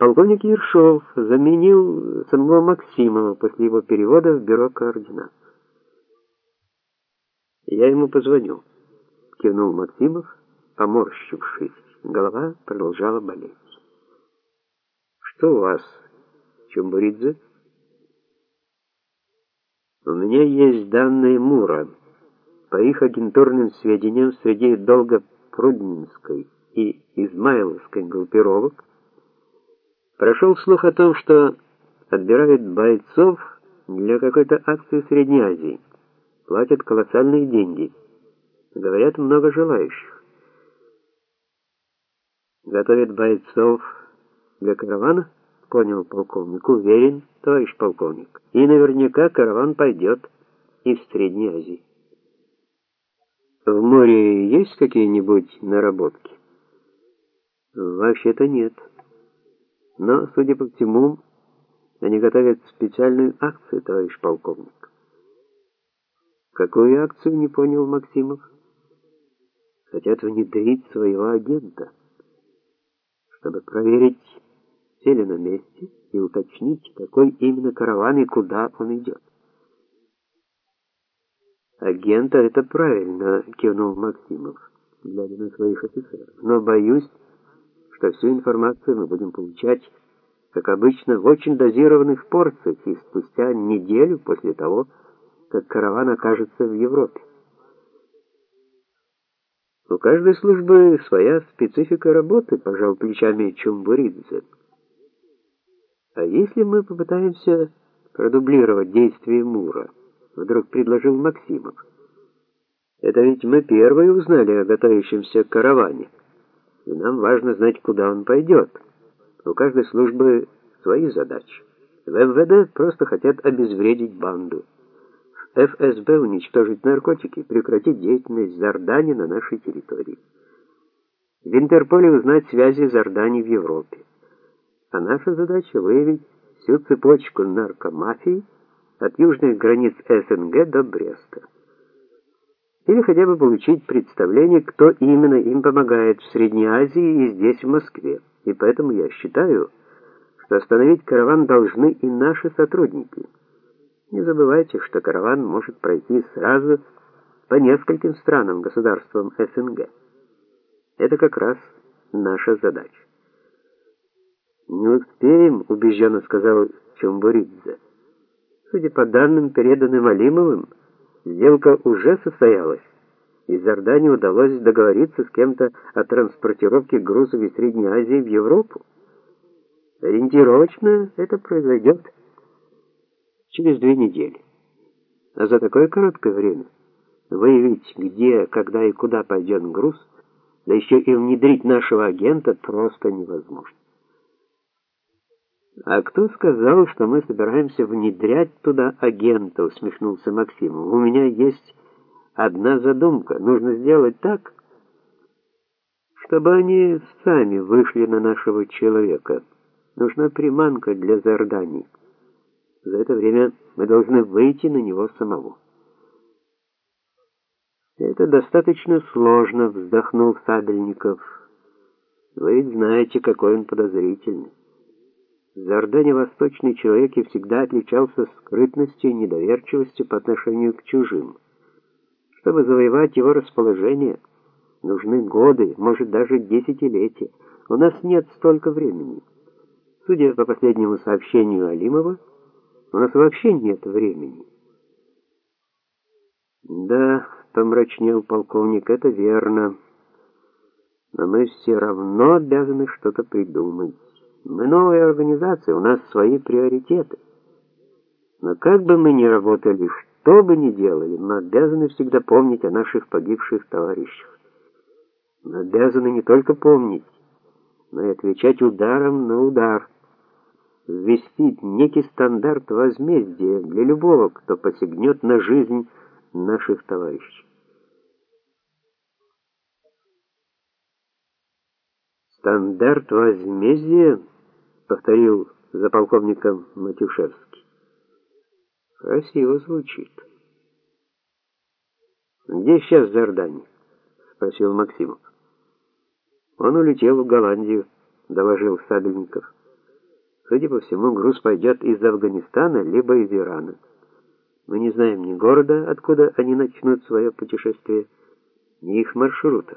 Полковник Ершов заменил самого Максимова после его перевода в бюро координат. Я ему позвоню, кивнул Максимов, поморщившись. Голова продолжала болеть. Что у вас, Чумбуридзе? У меня есть данные Мура. По их агентурным сведениям, среди Долгопруднинской и Измайловской группировок прошел слух о том, что отбирают бойцов для какой-то акции в Средней Азии. Платят колоссальные деньги. Говорят, много желающих. Готовят бойцов для каравана? Понял полковник. Уверен, товарищ полковник. И наверняка караван пойдет из Средней Азии. В море есть какие-нибудь наработки? Вообще-то нет. Но, судя по всему, они готовят специальную акцию, товарищ полковник. Какую акцию, не понял Максимов? Хотят внедрить своего агента, чтобы проверить, все ли на месте, и уточнить, какой именно караван и куда он идет. Агента это правильно, кивнул Максимов, глядя на своих офицеров. Но боюсь, что всю информацию мы будем получать, как обычно, в очень дозированных порциях и спустя неделю после того, как караван окажется в Европе. У каждой службы своя специфика работы, пожал плечами Чумбуридзе. А если мы попытаемся продублировать действия Мура? вдруг предложил Максимов. Это ведь мы первые узнали о готовящемся караване. И нам важно знать, куда он пойдет. У каждой службы свои задачи. В МВД просто хотят обезвредить банду. В ФСБ уничтожить наркотики, прекратить деятельность Зардани на нашей территории. В Интерполе узнать связи Зардани в Европе. А наша задача выявить всю цепочку наркомафии, от южных границ СНГ до Бреста. Или хотя бы получить представление, кто именно им помогает в Средней Азии и здесь, в Москве. И поэтому я считаю, что остановить караван должны и наши сотрудники. Не забывайте, что караван может пройти сразу по нескольким странам, государствам СНГ. Это как раз наша задача. «Не успеем», — убежденно сказал Чумбуридзе. Судя по данным, переданным Алимовым, сделка уже состоялась. Из Иордании удалось договориться с кем-то о транспортировке грузов из Средней Азии в Европу. Ориентировочно это произойдет через две недели. А за такое короткое время выявить, где, когда и куда пойдет груз, да еще и внедрить нашего агента просто невозможно. А кто сказал, что мы собираемся внедрять туда агента, усмехнулся Максим. У меня есть одна задумка. Нужно сделать так, чтобы они сами вышли на нашего человека. Нужна приманка для Зардани. За это время мы должны выйти на него самого. Это достаточно сложно, вздохнул Сабельников. Вы знаете, какой он подозрительный. Зардани восточный человек и всегда отличался скрытностью и недоверчивостью по отношению к чужим. Чтобы завоевать его расположение, нужны годы, может даже десятилетия. У нас нет столько времени. Судя по последнему сообщению Алимова, у нас вообще нет времени. Да, помрачнел полковник, это верно. Но мы все равно обязаны что-то придумать. Мы новая организация, у нас свои приоритеты. Но как бы мы ни работали, что бы ни делали, мы обязаны всегда помнить о наших погибших товарищах. Мы обязаны не только помнить, но и отвечать ударом на удар, ввести некий стандарт возмездия для любого, кто посягнет на жизнь наших товарищей. Стандарт возмездия, повторил за полковником Матюшевский. Красиво звучит. Где сейчас Зардани? спросил Максимов. Он улетел в Голландию, доложил Сабельников. Судя по всему, груз пойдет из Афганистана либо из Ирана. Мы не знаем ни города, откуда они начнут свое путешествие, ни их маршрута.